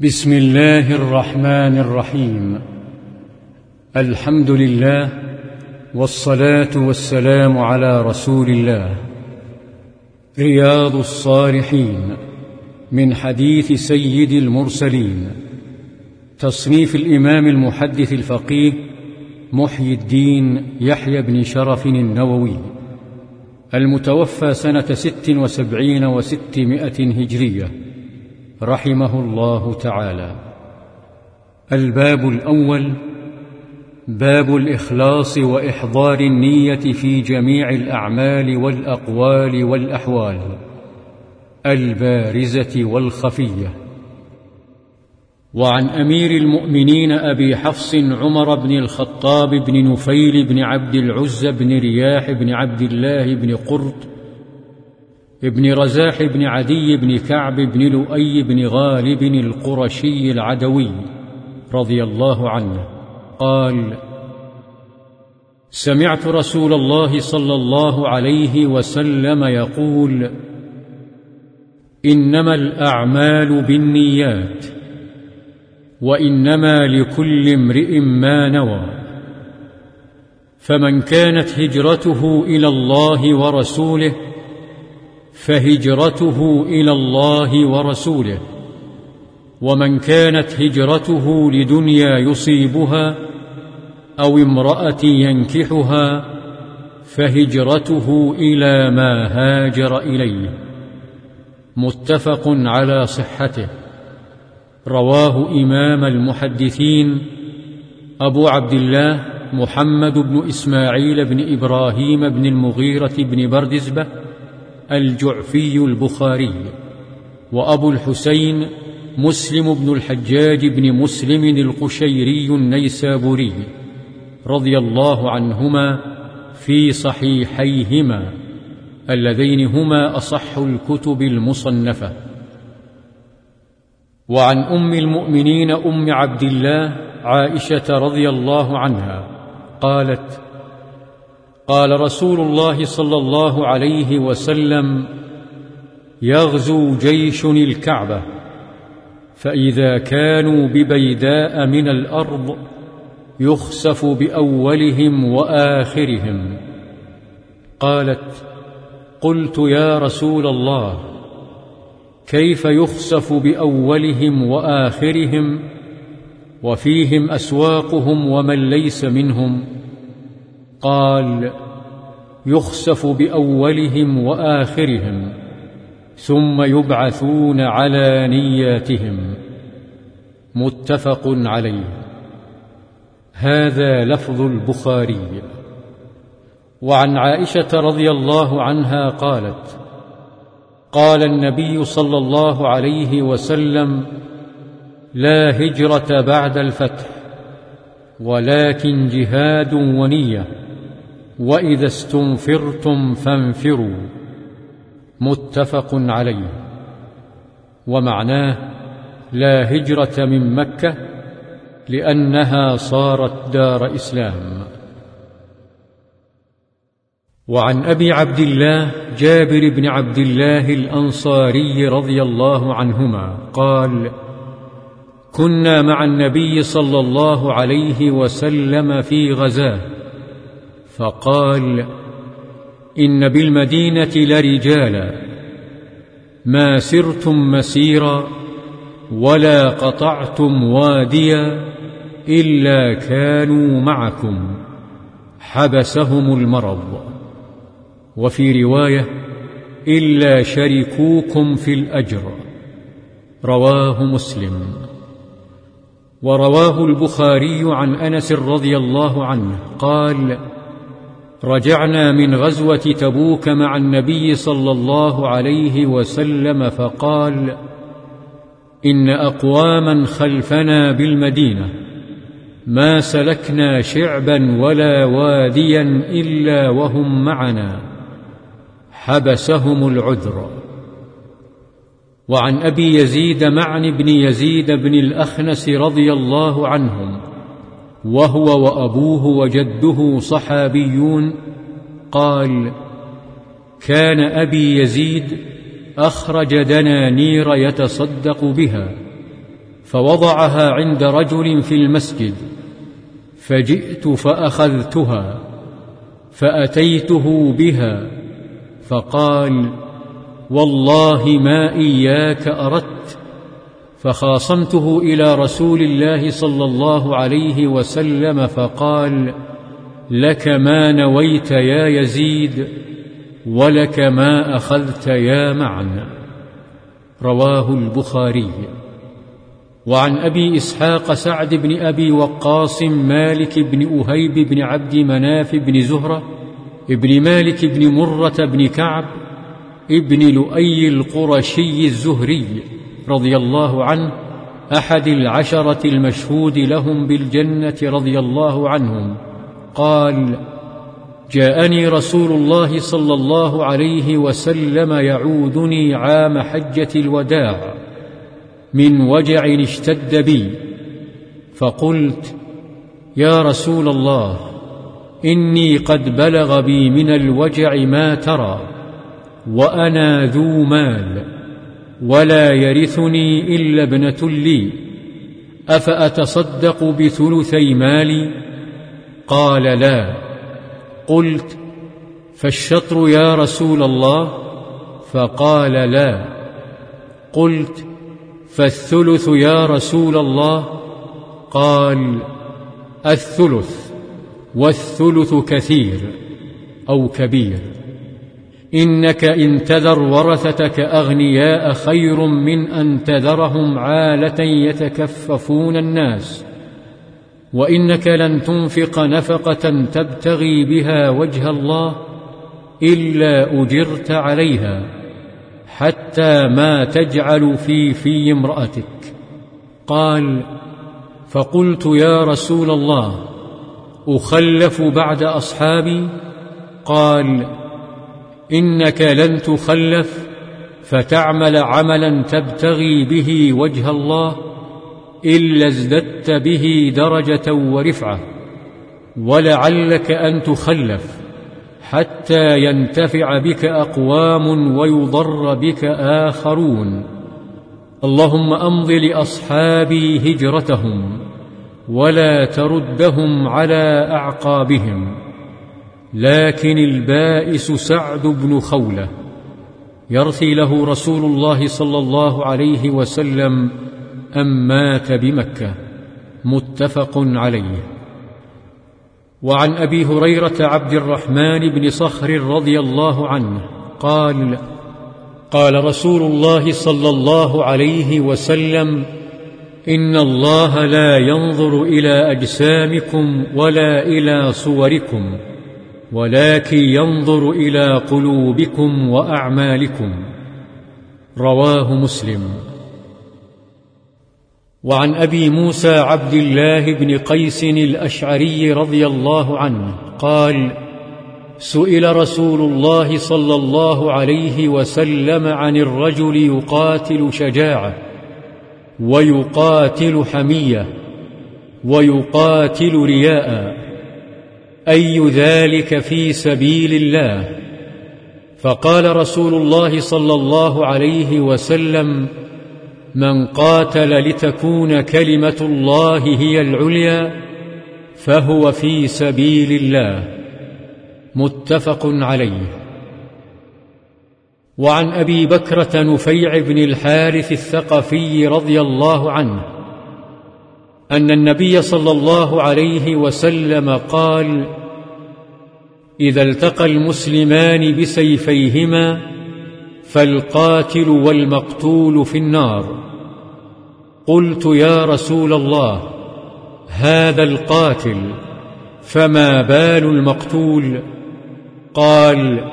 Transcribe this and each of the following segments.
بسم الله الرحمن الرحيم. الحمد لله والصلاة والسلام على رسول الله. رياض الصالحين من حديث سيد المرسلين. تصنيف الإمام المحدث الفقيه محيي الدين يحيى بن شرف النووي. المتوفى سنة ست وسبعين وستمائة هجرية. رحمه الله تعالى. الباب الأول باب الإخلاص وإحضار النية في جميع الأعمال والأقوال والأحوال. البارزة والخفية. وعن أمير المؤمنين أبي حفص عمر بن الخطاب بن نفيل بن عبد العز بن رياح بن عبد الله بن قرط ابن رزاح بن عدي بن كعب بن لؤي بن غالب القرشي العدوي رضي الله عنه. قال سمعت رسول الله صلى الله عليه وسلم يقول إنما الأعمال بالنيات وإنما لكل امرئ ما نوى. فمن كانت هجرته إلى الله ورسوله فهجرته إلى الله ورسوله. ومن كانت هجرته لدنيا يصيبها أو امرأة ينكحها فهجرته إلى ما هاجر إليه. متفق على صحته. رواه إمام المحدثين أبو عبد الله محمد بن إسماعيل بن إبراهيم بن المغيرة بن بردزبة الجعفي البخاري وأبو الحسين مسلم بن الحجاج بن مسلم القشيري النيسابوري رضي الله عنهما في صحيحيهما اللذين هما أصح الكتب المصنفة. وعن أم المؤمنين أم عبد الله عائشة رضي الله عنها قالت قال رسول الله صلى الله عليه وسلم يغزو جيش الكعبة فإذا كانوا ببيداء من الأرض يخسف بأولهم وآخرهم. قالت قلت يا رسول الله كيف يخسف بأولهم وآخرهم؟ وفيهم أسواقهم ومن ليس منهم؟ قال يخسف بأولهم وآخرهم ثم يبعثون على نياتهم. متفق عليه. هذا لفظ البخاري. وعن عائشة رضي الله عنها قالت قال النبي صلى الله عليه وسلم لا هجرة بعد الفتح ولكن جهاد ونية. وإذا استنفرتم فانفروا. متفق عليه. ومعناه لا هجرة من مكة لأنها صارت دار إسلام. وعن أبي عبد الله جابر بن عبد الله الأنصاري رضي الله عنهما قال كنا مع النبي صلى الله عليه وسلم في غزاة فقال إن بالمدينة لرجالا ما سرتم مسيرا ولا قطعتم واديا إلا كانوا معكم حبسهم المرض. وفي رواية إلا شركوكم في الأجر. رواه مسلم. ورواه البخاري عن أنس رضي الله عنه قال رجعنا من غزوة تبوك مع النبي صلى الله عليه وسلم فقال إن أقواما خلفنا بالمدينة ما سلكنا شعبا ولا واديا إلا وهم معنا حبسهم العذر. وعن أبي يزيد معن بن يزيد بن الأخنس رضي الله عنهم وهو وأبوه وجده صحابيون قال كان أبي يزيد أخرج دنانير يتصدق بها فوضعها عند رجل في المسجد فجئت فأخذتها فأتيته بها فقال والله ما إياك أردت فخاصمته إلى رسول الله صلى الله عليه وسلم فقال لك ما نويت يا يزيد ولك ما أخذت يا معن. رواه البخاري. وعن أبي إسحاق سعد بن أبي وقاص مالك بن أهيب بن عبد مناف بن زهرة ابن مالك بن مرة بن كعب ابن لؤي القرشي الزهري. رضي الله عنه أحد العشرة المشهود لهم بالجنة رضي الله عنهم. قال جاءني رسول الله صلى الله عليه وسلم يعودني عام حجة الوداع من وجع اشتد بي. فقلت يا رسول الله إني قد بلغ بي من الوجع ما ترى وأنا ذو مال. ولا يرثني إلا ابنة لي. أفأتصدق بثلثي مالي؟ قال لا. قلت فالشطر يا رسول الله؟ فقال لا. قلت فالثلث يا رسول الله؟ قال الثلث والثلث كثير أو كبير. إنك إن تذر ورثتك أغنياء خير من أن تذرهم عالة يتكففون الناس وإنك لن تنفق نفقة تبتغي بها وجه الله إلا أجرت عليها حتى ما تجعل في في امرأتك. قال فقلت يا رسول الله أخلف بعد أصحابي؟ قال إنك لن تخلف فتعمل عملا تبتغي به وجه الله إلا ازددت به درجة ورفعة ولعلك أن تخلف حتى ينتفع بك أقوام ويضر بك آخرون. اللهم أمض لأصحابي هجرتهم ولا تردهم على أعقابهم. لكن البائس سعد بن خولة يرثي له رسول الله صلى الله عليه وسلم ام مات بمكة متفق عليه. وعن أبي هريرة عبد الرحمن بن صخر رضي الله عنه قال قال رسول الله صلى الله عليه وسلم إن الله لا ينظر إلى أجسامكم ولا إلى صوركم. ولكن ينظر إلى قلوبكم وأعمالكم. رواه مسلم. وعن أبي موسى عبد الله بن قيس الأشعري رضي الله عنه قال سئل رسول الله صلى الله عليه وسلم عن الرجل يقاتل شجاعة ويقاتل حمية ويقاتل رياء. أي ذلك في سبيل الله؟ فقال رسول الله صلى الله عليه وسلم من قاتل لتكون كلمة الله هي العليا فهو في سبيل الله. متفق عليه. وعن أبي بكرة نفيع بن الحارث الثقفي رضي الله عنه أن النبي صلى الله عليه وسلم قال إذا التقى المسلمان بسيفيهما فالقاتل والمقتول في النار. قلت يا رسول الله هذا القاتل فما بال المقتول؟ قال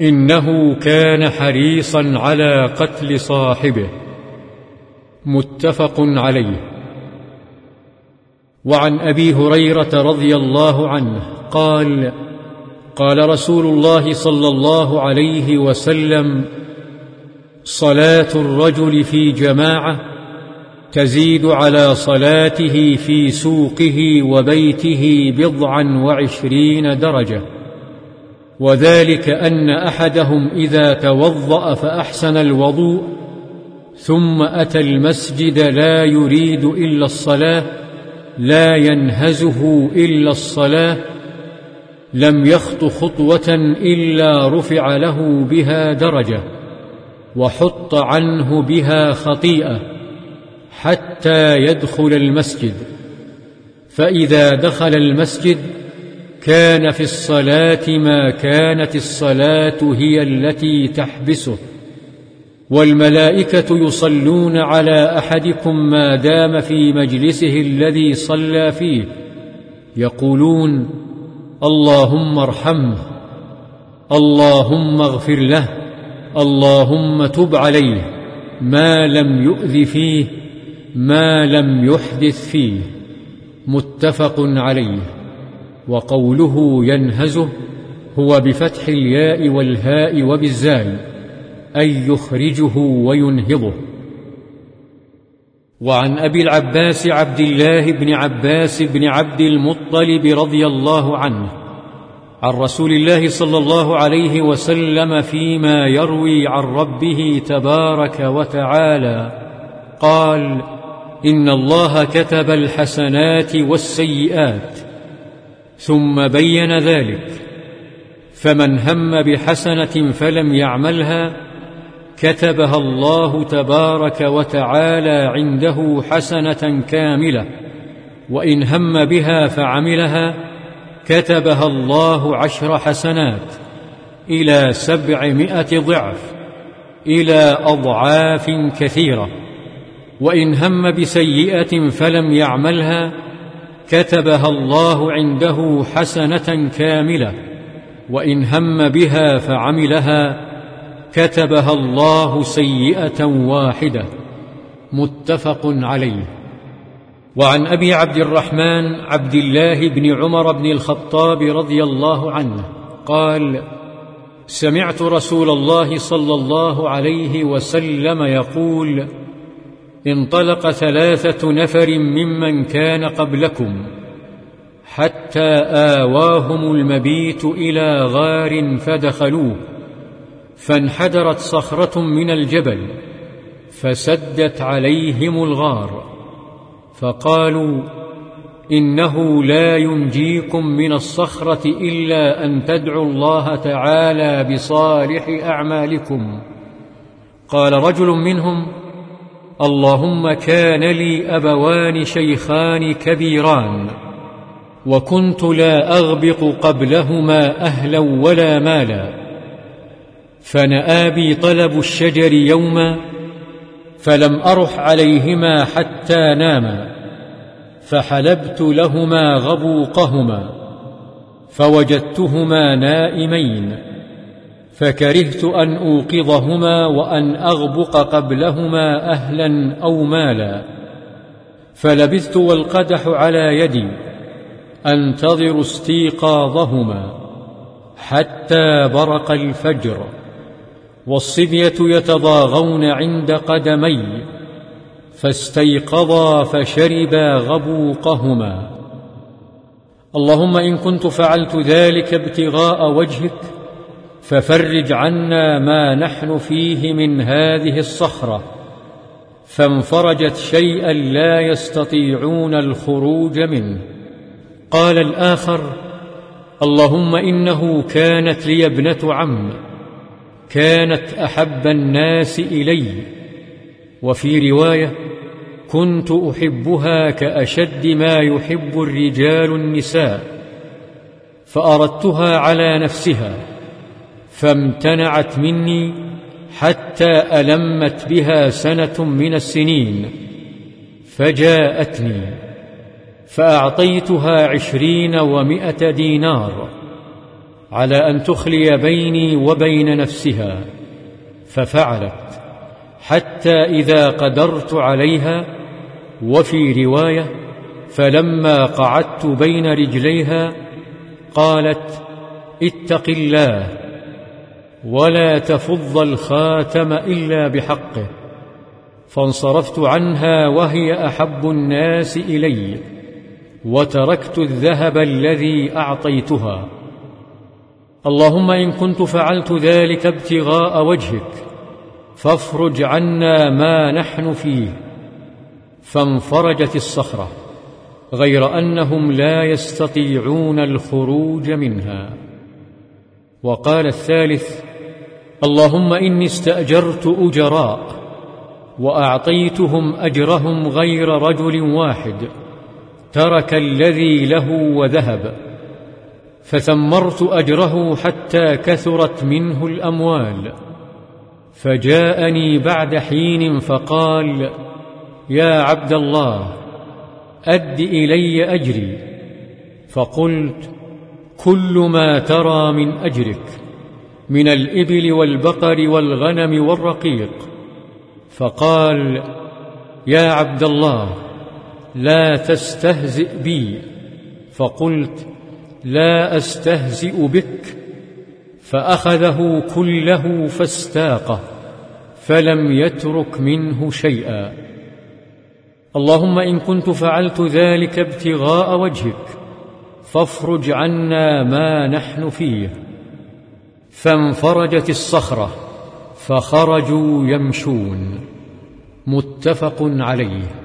إنه كان حريصا على قتل صاحبه. متفق عليه. وعن أبي هريرة رضي الله عنه قال قال رسول الله صلى الله عليه وسلم صلاة الرجل في جماعة تزيد على صلاته في سوقه وبيته بضعا وعشرين درجة وذلك أن أحدهم إذا توضأ فأحسن الوضوء ثم أتى المسجد لا يريد إلا الصلاة لا ينهزه إلا الصلاة لم يخط خطوة إلا رفع له بها درجة وحط عنه بها خطيئة حتى يدخل المسجد. فإذا دخل المسجد كان في الصلاة ما كانت الصلاة هي التي تحبسه. والملائكة يصلون على أحدكم ما دام في مجلسه الذي صلى فيه. يقولون اللهم ارحمه اللهم اغفر له اللهم تب عليه. ما لم يؤذ فيه ما لم يحدث فيه. متفق عليه. وقوله ينهزه هو بفتح الياء والهاء وبالزاي. أي يخرجه وينهضه. وعن أبي العباس عبد الله بن عباس بن عبد المطلب رضي الله عنه عن رسول الله صلى الله عليه وسلم فيما يروي عن ربه تبارك وتعالى قال إن الله كتب الحسنات والسيئات ثم بين ذلك فمن هم بحسنة فلم يعملها كتبها الله تبارك وتعالى عنده حسنة كاملة وإن هم بها فعملها كتبها الله عشر حسنات إلى سبعمائة ضعف إلى أضعاف كثيرة وإن هم بسيئة فلم يعملها كتبها الله عنده حسنة كاملة وإن هم بها فعملها كتبها الله سيئة واحدة. متفق عليه. وعن أبي عبد الرحمن عبد الله بن عمر بن الخطاب رضي الله عنه قال سمعت رسول الله صلى الله عليه وسلم يقول انطلق ثلاثة نفر ممن كان قبلكم حتى آواهم المبيت إلى غار فدخلوه. فانحدرت صخرة من الجبل فسدت عليهم الغار فقالوا إنه لا ينجيكم من الصخرة إلا أن تدعوا الله تعالى بصالح أعمالكم. قال رجل منهم اللهم كان لي أبوان شيخان كبيران وكنت لا أغبط قبلهما أهلا ولا مالا. فنآ بي طلب الشجر يوما فلم أرح عليهما حتى ناما فحلبت لهما غبوقهما فوجدتهما نائمين فكرهت أن أوقظهما وأن أغبق قبلهما أهلا أو مالا فلبثت والقدح على يدي أنتظر استيقاظهما حتى برق الفجر. والصبية يتضاغون عند قدمي فاستيقظا فشربا غبوقهما. اللهم إن كنت فعلت ذلك ابتغاء وجهك ففرج عنا ما نحن فيه من هذه الصخرة. فانفرجت شيئا لا يستطيعون الخروج منه. قال الآخر اللهم إنه كانت لي ابنة عم. كانت أحب الناس إلي. وفي رواية كنت أحبها كأشد ما يحب الرجال النساء فأردتها على نفسها فامتنعت مني حتى ألمت بها سنة من السنين فجاءتني فأعطيتها عشرين ومائة دينار. على أن تخلي بيني وبين نفسها ففعلت حتى إذا قدرت عليها وفي رواية فلما قعدت بين رجليها قالت اتق الله ولا تفض الخاتم إلا بحقه فانصرفت عنها وهي أحب الناس إلي وتركت الذهب الذي أعطيتها. اللهم إن كنت فعلت ذلك ابتغاء وجهك فافرج عنا ما نحن فيه. فانفرجت الصخرة غير أنهم لا يستطيعون الخروج منها. وقال الثالث اللهم إني استأجرت أجراء وأعطيتهم أجرهم غير رجل واحد ترك الذي له وذهب. فثمرت أجره حتى كثرت منه الأموال. فجاءني بعد حين فقال يا عبد الله أد إلي أجري. فقلت كل ما ترى من أجرك من الإبل والبقر والغنم والرقيق. فقال يا عبد الله لا تستهزئ بي. فقلت لا أستهزئ بك فأخذه كله فاستاقه فلم يترك منه شيئا. اللهم إن كنت فعلت ذلك ابتغاء وجهك فافرج عنا ما نحن فيه. فانفرجت الصخرة فخرجوا يمشون. متفق عليه.